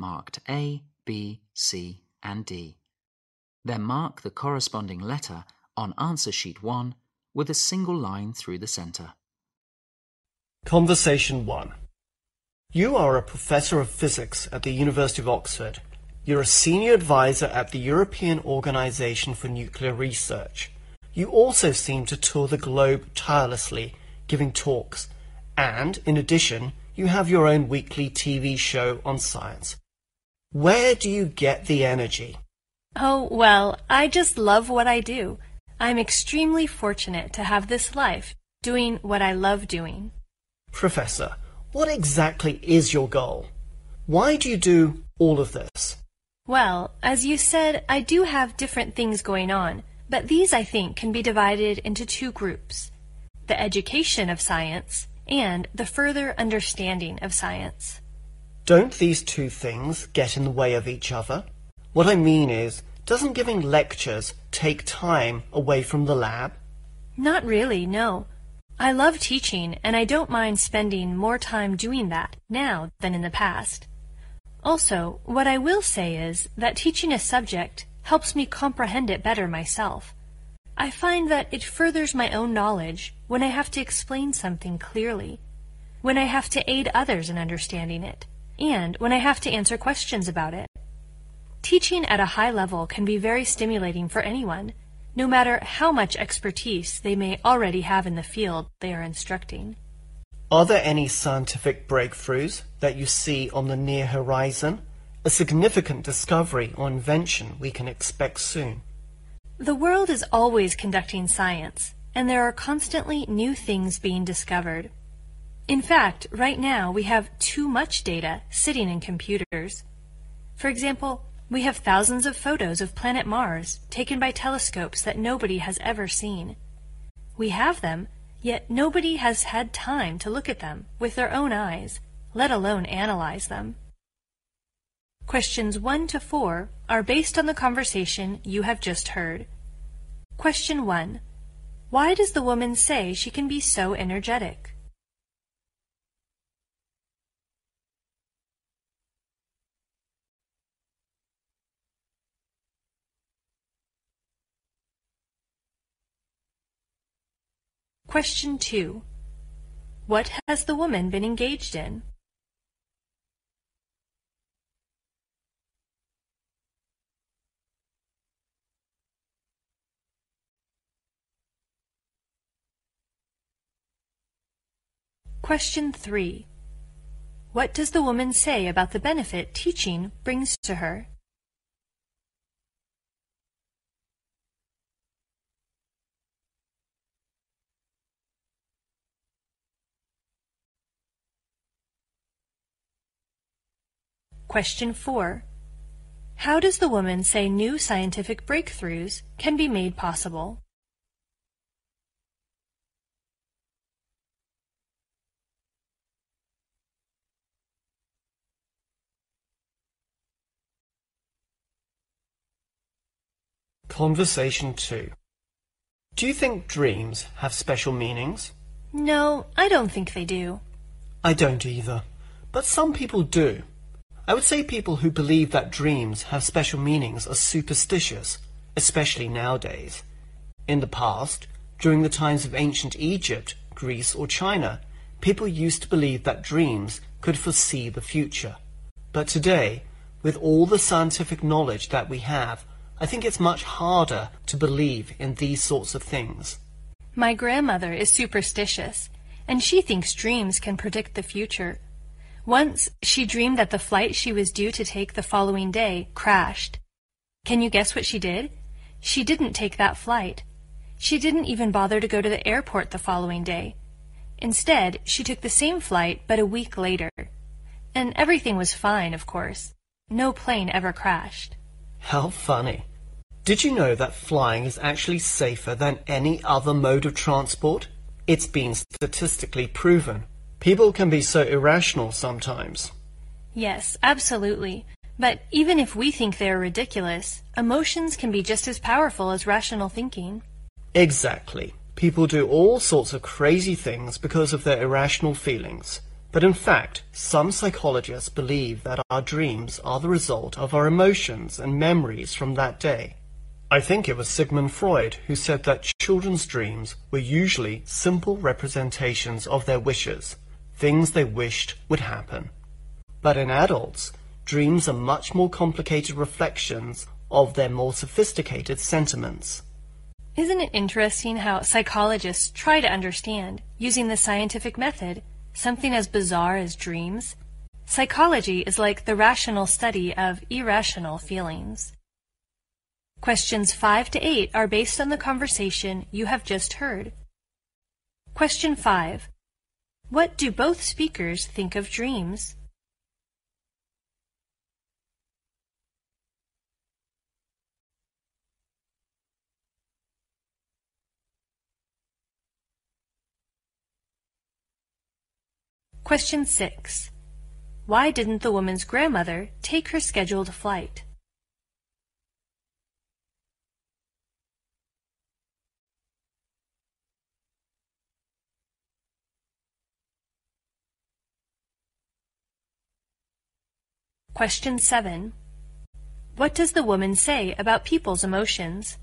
marked A, B, C, and D. Then mark the corresponding letter on answer sheet 1 with a single line through the center. Conversation 1 You are a professor of physics at the University of Oxford. You're a senior advisor at the European Organization for Nuclear Research. You also seem to tour the globe tirelessly, giving talks, and, in addition, you have your own weekly TV show on science. Where do you get the energy? Oh, well, I just love what I do. I'm extremely fortunate to have this life, doing what I love doing. Professor, what exactly is your goal? Why do you do all of this? Well, as you said, I do have different things going on, but these I think can be divided into two groups the education of science and the further understanding of science. Don't these two things get in the way of each other? What I mean is, doesn't giving lectures take time away from the lab? Not really, no. I love teaching, and I don't mind spending more time doing that now than in the past. Also, what I will say is that teaching a subject helps me comprehend it better myself. I find that it furthers my own knowledge when I have to explain something clearly, when I have to aid others in understanding it, and when I have to answer questions about it. Teaching at a high level can be very stimulating for anyone, no matter how much expertise they may already have in the field they are instructing. Are there any scientific breakthroughs that you see on the near horizon? A significant discovery or invention we can expect soon? The world is always conducting science, and there are constantly new things being discovered. In fact, right now we have too much data sitting in computers. For example, we have thousands of photos of planet Mars taken by telescopes that nobody has ever seen. We have them, yet nobody has had time to look at them with their own eyes, let alone analyze them. Questions 1 to 4 are based on the conversation you have just heard. Question 1. Why does the woman say she can be so energetic? Question 2. What has the woman been engaged in? Question 3. What does the woman say about the benefit teaching brings to her? Question 4. How does the woman say new scientific breakthroughs can be made possible? Conversation 2 Do you think dreams have special meanings? No, I don't think they do. I don't either. But some people do. I would say people who believe that dreams have special meanings are superstitious, especially nowadays. In the past, during the times of ancient Egypt, Greece, or China, people used to believe that dreams could foresee the future. But today, with all the scientific knowledge that we have, I think it's much harder to believe in these sorts of things. My grandmother is superstitious, and she thinks dreams can predict the future. Once she dreamed that the flight she was due to take the following day crashed. Can you guess what she did? She didn't take that flight. She didn't even bother to go to the airport the following day. Instead, she took the same flight but a week later. And everything was fine, of course. no plane ever crashed. How funny. Did you know that flying is actually safer than any other mode of transport? It's been statistically proven. People can be so irrational sometimes. Yes, absolutely. But even if we think they are ridiculous, emotions can be just as powerful as rational thinking. Exactly. People do all sorts of crazy things because of their irrational feelings. But in fact, some psychologists believe that our dreams are the result of our emotions and memories from that day. I think it was Sigmund Freud who said that children's dreams were usually simple representations of their wishes, things they wished would happen. But in adults, dreams are much more complicated reflections of their more sophisticated sentiments. Isn't it interesting how psychologists try to understand, using the scientific method, something as bizarre as dreams? Psychology is like the rational study of irrational feelings. Questions 5 to 8 are based on the conversation you have just heard. Question 5. What do both speakers think of dreams? Question 6. Why didn't the woman's grandmother take her scheduled flight? Question 7. What does the woman say about people's emotions?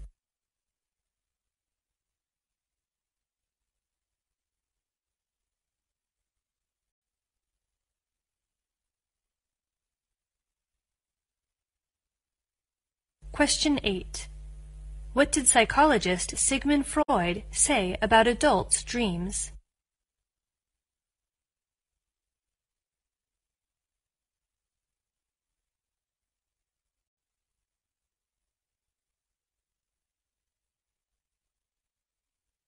Question 8. What did psychologist Sigmund Freud say about adults' dreams?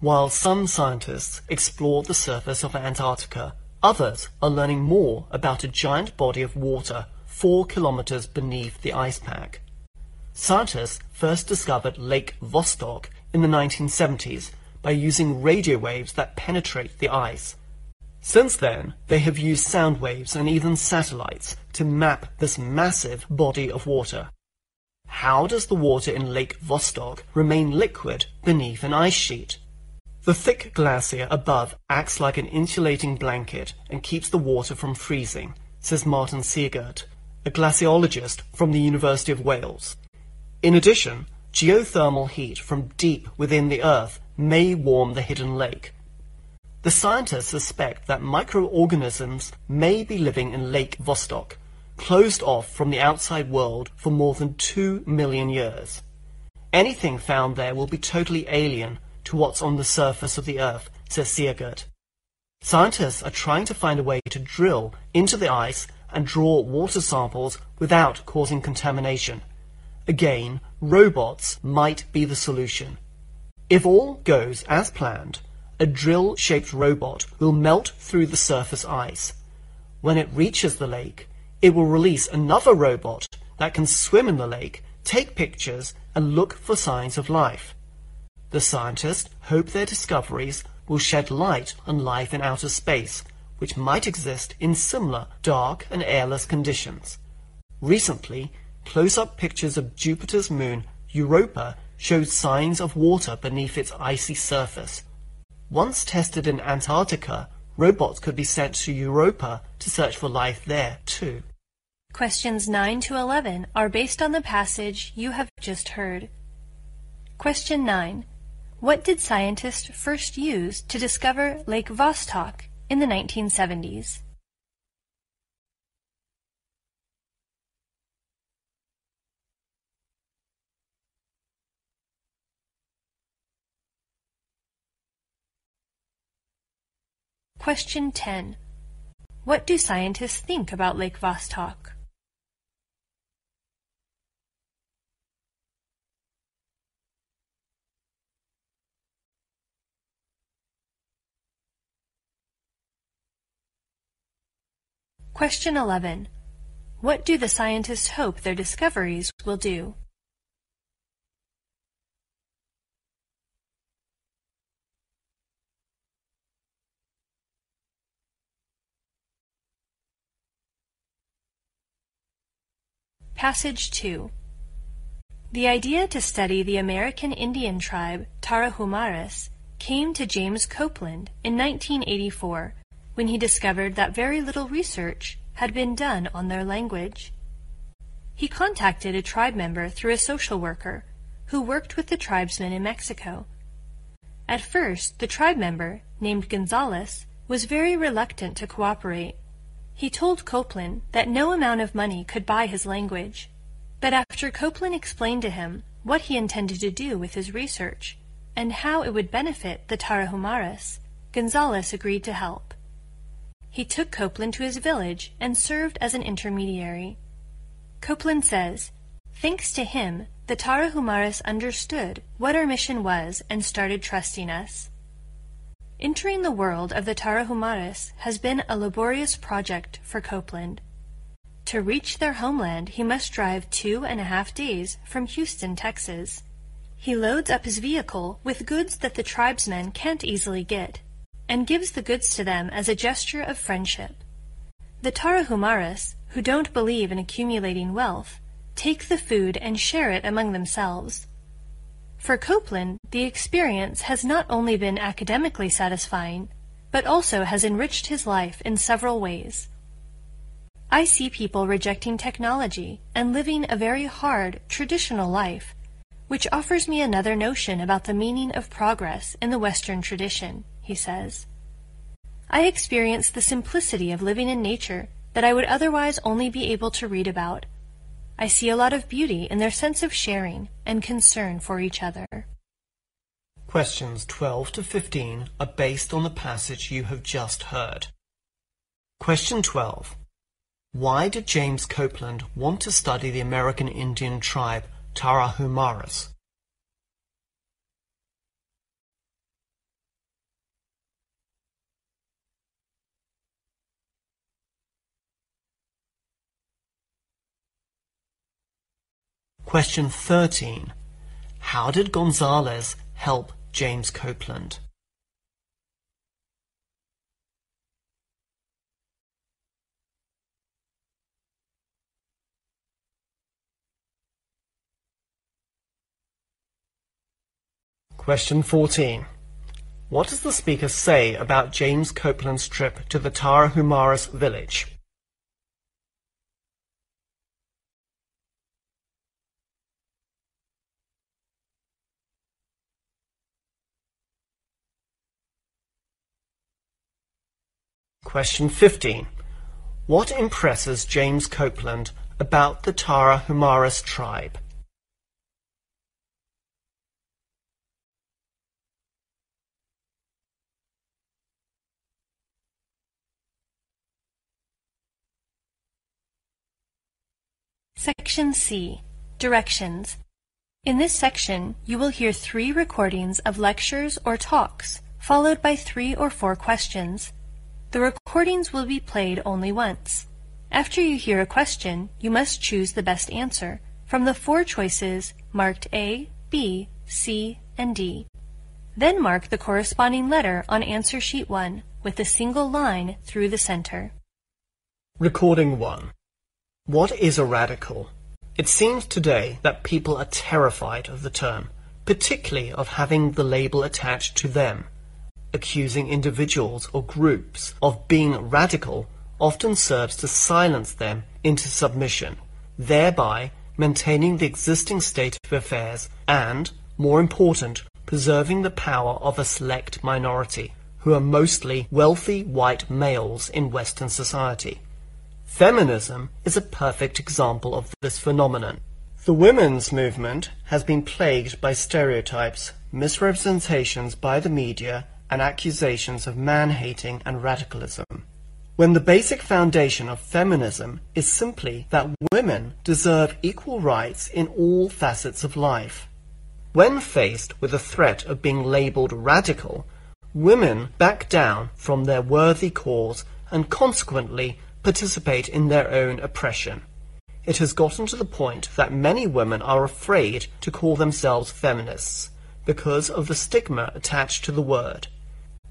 While some scientists explore the surface of Antarctica, others are learning more about a giant body of water four kilometers beneath the ice pack. Scientists first discovered Lake Vostok in the 1970s by using radio waves that penetrate the ice. Since then, they have used sound waves and even satellites to map this massive body of water. How does the water in Lake Vostok remain liquid beneath an ice sheet? The thick glacier above acts like an insulating blanket and keeps the water from freezing, says Martin Siegert, a glaciologist from the University of Wales. In addition, geothermal heat from deep within the Earth may warm the hidden lake. The scientists suspect that microorganisms may be living in Lake Vostok, closed off from the outside world for more than two million years. Anything found there will be totally alien to what's on the surface of the Earth, says Siegert. Scientists are trying to find a way to drill into the ice and draw water samples without causing contamination. Again, robots might be the solution. If all goes as planned, a drill-shaped robot will melt through the surface ice. When it reaches the lake, it will release another robot that can swim in the lake, take pictures, and look for signs of life. The scientists hope their discoveries will shed light on life in outer space which might exist in similar dark and airless conditions. Recently, close-up pictures of Jupiter's moon, Europa, showed signs of water beneath its icy surface. Once tested in Antarctica, robots could be sent to Europa to search for life there, too. Questions 9 to 11 are based on the passage you have just heard. Question 9. What did scientists first use to discover Lake Vostok in the 1970s? Question 10. What do scientists think about Lake Vostok? Question 11. What do the scientists hope their discoveries will do? Passage 2 The idea to study the American Indian tribe Tarahumaras came to James Copeland in 1984 when he discovered that very little research had been done on their language. He contacted a tribe member through a social worker who worked with the tribesmen in Mexico. At first, the tribe member, named Gonzales, was very reluctant to cooperate he told Copeland that no amount of money could buy his language. But after Copeland explained to him what he intended to do with his research and how it would benefit the Tarahumaras, Gonzales agreed to help. He took Copeland to his village and served as an intermediary. Copeland says, Thanks to him, the Tarahumaras understood what our mission was and started trusting us. Entering the world of the Tarahumaras has been a laborious project for Copeland. To reach their homeland, he must drive two and a half days from Houston, Texas. He loads up his vehicle with goods that the tribesmen can't easily get, and gives the goods to them as a gesture of friendship. The Tarahumaras, who don't believe in accumulating wealth, take the food and share it among themselves. For Copeland, the experience has not only been academically satisfying, but also has enriched his life in several ways. I see people rejecting technology and living a very hard, traditional life, which offers me another notion about the meaning of progress in the Western tradition, he says. I experience the simplicity of living in nature that I would otherwise only be able to read about I see a lot of beauty in their sense of sharing and concern for each other. Questions 12 to 15 are based on the passage you have just heard. Question 12. Why did James Copeland want to study the American Indian tribe Tarahumaras? Question 13. How did Gonzales help James Copeland? Question 14. What does the speaker say about James Copeland's trip to the Tarahumaras village? Question 15. What impresses James Copeland about the Tarahumaras tribe? Section C. Directions. In this section, you will hear three recordings of lectures or talks, followed by three or four questions. The recordings will be played only once. After you hear a question, you must choose the best answer from the four choices marked A, B, C, and D. Then mark the corresponding letter on answer sheet 1 with a single line through the center. Recording 1. What is a radical? It seems today that people are terrified of the term, particularly of having the label attached to them accusing individuals or groups of being radical often serves to silence them into submission, thereby maintaining the existing state of affairs and, more important, preserving the power of a select minority, who are mostly wealthy white males in Western society. Feminism is a perfect example of this phenomenon. The women's movement has been plagued by stereotypes, misrepresentations by the media, and accusations of man-hating and radicalism. When the basic foundation of feminism is simply that women deserve equal rights in all facets of life. When faced with the threat of being labeled radical, women back down from their worthy cause and consequently participate in their own oppression. It has gotten to the point that many women are afraid to call themselves feminists because of the stigma attached to the word.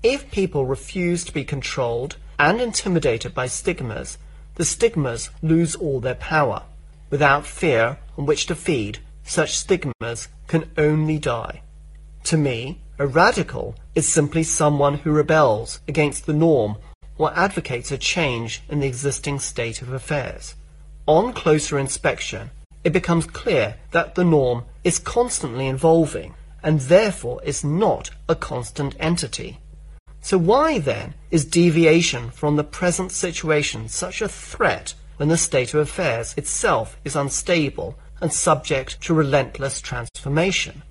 If people refuse to be controlled and intimidated by stigmas, the stigmas lose all their power. Without fear on which to feed, such stigmas can only die. To me, a radical is simply someone who rebels against the norm or advocates a change in the existing state of affairs. On closer inspection, it becomes clear that the norm is constantly evolving and therefore is not a constant entity. So why then is deviation from the present situation such a threat when the state of affairs itself is unstable and subject to relentless transformation?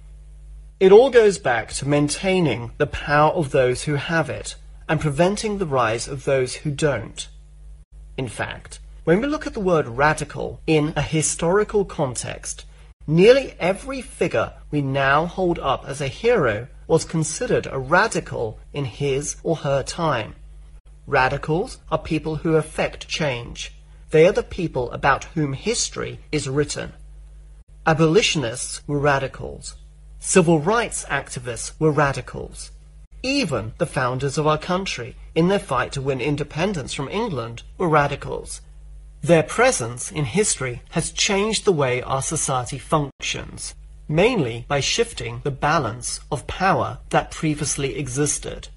It all goes back to maintaining the power of those who have it and preventing the rise of those who don't. In fact, when we look at the word radical in a historical context, nearly every figure we now hold up as a hero was considered a radical in his or her time. Radicals are people who effect change. They are the people about whom history is written. Abolitionists were radicals. Civil rights activists were radicals. Even the founders of our country, in their fight to win independence from England, were radicals. Their presence in history has changed the way our society functions mainly by shifting the balance of power that previously existed.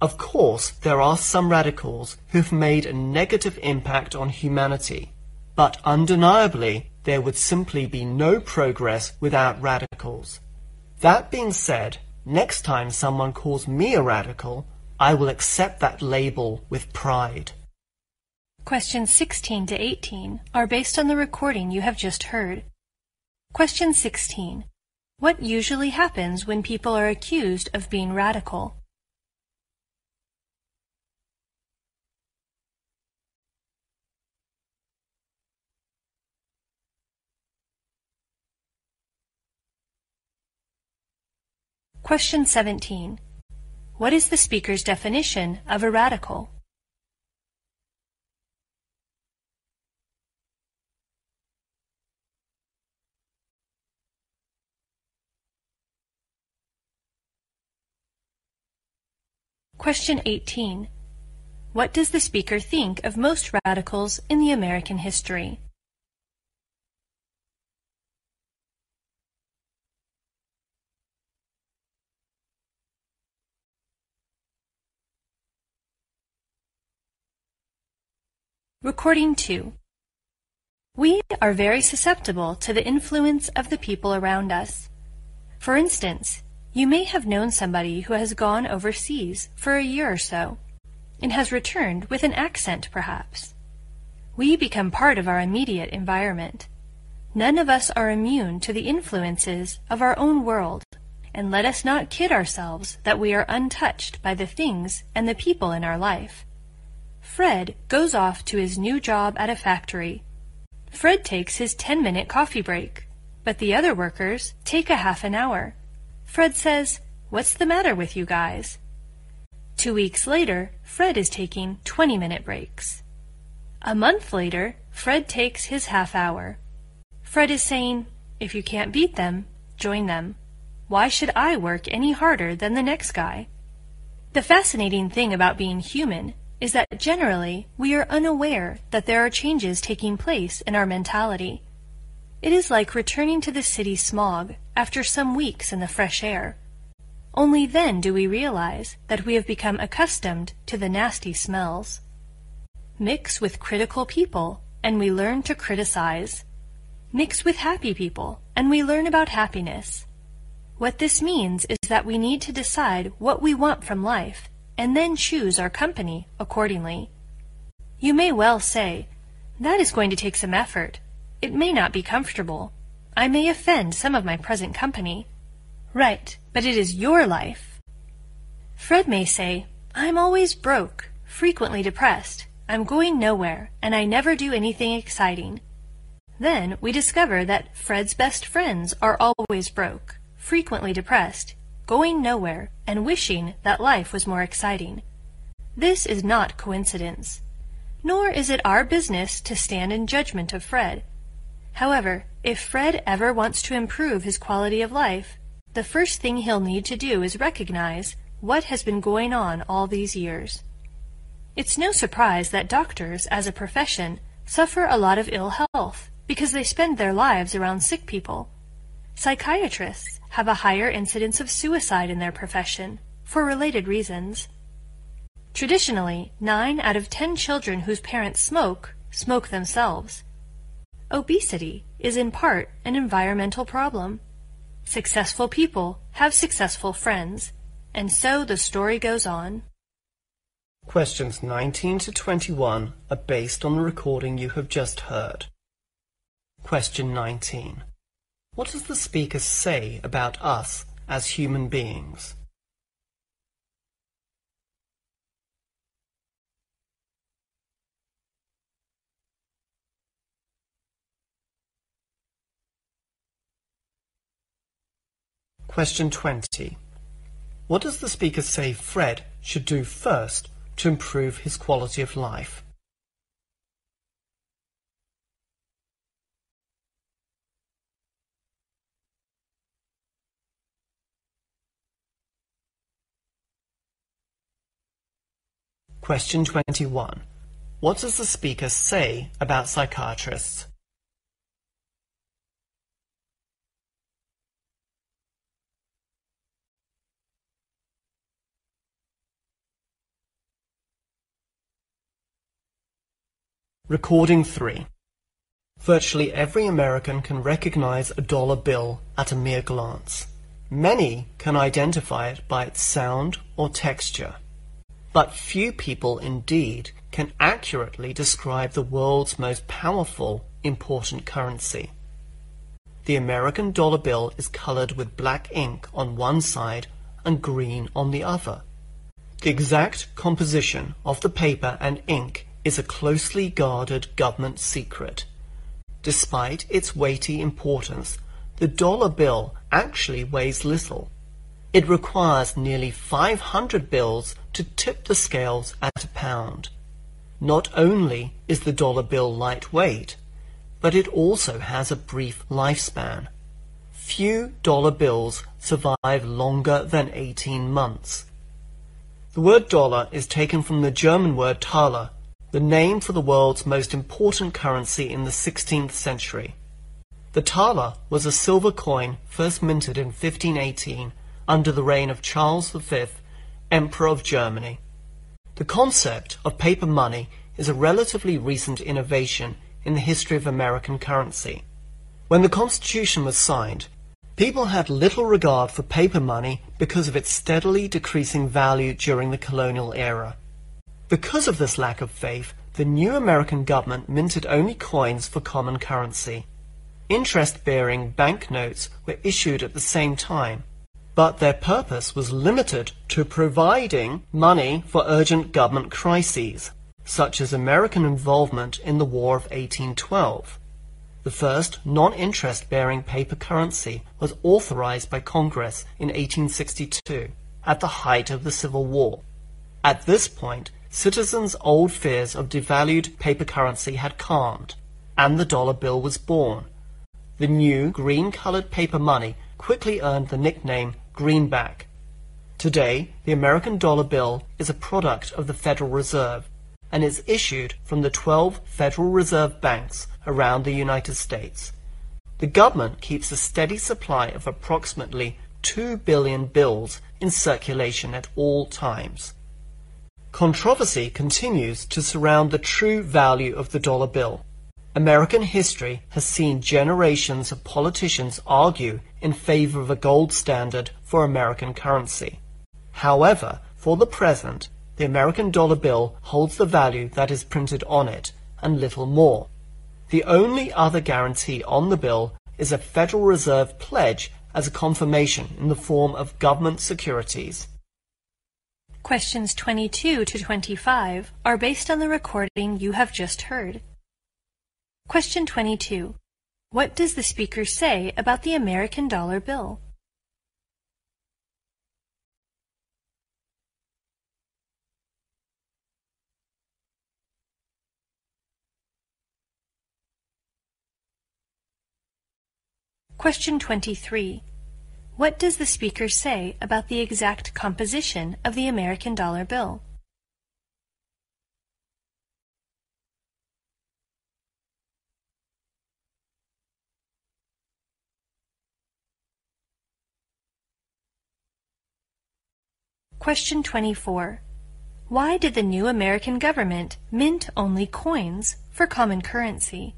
Of course, there are some radicals who've made a negative impact on humanity, but undeniably, there would simply be no progress without radicals. That being said, next time someone calls me a radical, I will accept that label with pride. Questions 16 to 18 are based on the recording you have just heard. Question 16. What usually happens when people are accused of being radical? Question 17. What is the speaker's definition of a radical? Question 18. What does the speaker think of most radicals in the American history? Recording 2. We are very susceptible to the influence of the people around us. For instance, you may have known somebody who has gone overseas for a year or so, and has returned with an accent perhaps. We become part of our immediate environment. None of us are immune to the influences of our own world, and let us not kid ourselves that we are untouched by the things and the people in our life. Fred goes off to his new job at a factory. Fred takes his 10-minute coffee break, but the other workers take a half an hour. Fred says, What's the matter with you guys? Two weeks later, Fred is taking 20 minute breaks. A month later, Fred takes his half hour. Fred is saying, If you can't beat them, join them. Why should I work any harder than the next guy? The fascinating thing about being human is that generally we are unaware that there are changes taking place in our mentality. It is like returning to the city smog after some weeks in the fresh air. Only then do we realize that we have become accustomed to the nasty smells. Mix with critical people and we learn to criticize. Mix with happy people and we learn about happiness. What this means is that we need to decide what we want from life and then choose our company accordingly. You may well say, that is going to take some effort. It may not be comfortable. I may offend some of my present company. Right, but it is your life. Fred may say, I'm always broke, frequently depressed, I'm going nowhere, and I never do anything exciting. Then we discover that Fred's best friends are always broke, frequently depressed, going nowhere, and wishing that life was more exciting. This is not coincidence. Nor is it our business to stand in judgment of Fred. However, if Fred ever wants to improve his quality of life, the first thing he'll need to do is recognize what has been going on all these years. It's no surprise that doctors, as a profession, suffer a lot of ill health because they spend their lives around sick people. Psychiatrists have a higher incidence of suicide in their profession for related reasons. Traditionally, 9 out of 10 children whose parents smoke, smoke themselves. Obesity is in part an environmental problem. Successful people have successful friends, and so the story goes on. Questions 19 to 21 are based on the recording you have just heard. Question 19. What does the speaker say about us as human beings? Question 20. What does the speaker say Fred should do first to improve his quality of life? Question 21. What does the speaker say about psychiatrists? Recording 3. Virtually every American can recognize a dollar bill at a mere glance. Many can identify it by its sound or texture. But few people indeed can accurately describe the world's most powerful, important currency. The American dollar bill is colored with black ink on one side and green on the other. The exact composition of the paper and ink is a closely guarded government secret. Despite its weighty importance, the dollar bill actually weighs little. It requires nearly 500 bills to tip the scales at a pound. Not only is the dollar bill lightweight, but it also has a brief lifespan. Few dollar bills survive longer than 18 months. The word dollar is taken from the German word Thaler, the name for the world's most important currency in the 16th century. The thaler was a silver coin first minted in 1518 under the reign of Charles V, Emperor of Germany. The concept of paper money is a relatively recent innovation in the history of American currency. When the Constitution was signed, people had little regard for paper money because of its steadily decreasing value during the colonial era. Because of this lack of faith, the new American government minted only coins for common currency. Interest-bearing banknotes were issued at the same time, but their purpose was limited to providing money for urgent government crises, such as American involvement in the War of 1812. The first non-interest bearing paper currency was authorized by Congress in 1862, at the height of the Civil War. At this point, Citizens' old fears of devalued paper currency had calmed, and the dollar bill was born. The new green-colored paper money quickly earned the nickname greenback. Today, the American dollar bill is a product of the Federal Reserve and is issued from the 12 Federal Reserve banks around the United States. The government keeps a steady supply of approximately 2 billion bills in circulation at all times. Controversy continues to surround the true value of the dollar bill. American history has seen generations of politicians argue in favor of a gold standard for American currency. However, for the present, the American dollar bill holds the value that is printed on it, and little more. The only other guarantee on the bill is a Federal Reserve pledge as a confirmation in the form of government securities. Questions 22 to 25 are based on the recording you have just heard. Question 22. What does the speaker say about the American dollar bill? Question 23. What does the speaker say about the exact composition of the American dollar bill? Question 24. Why did the new American government mint only coins for common currency?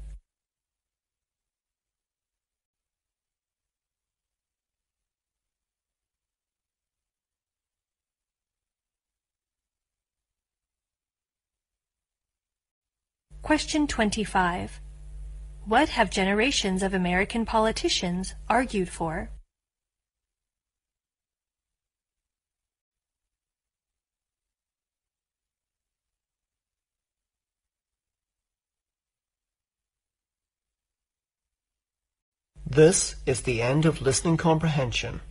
Question 25. What have generations of American politicians argued for? This is the end of listening comprehension.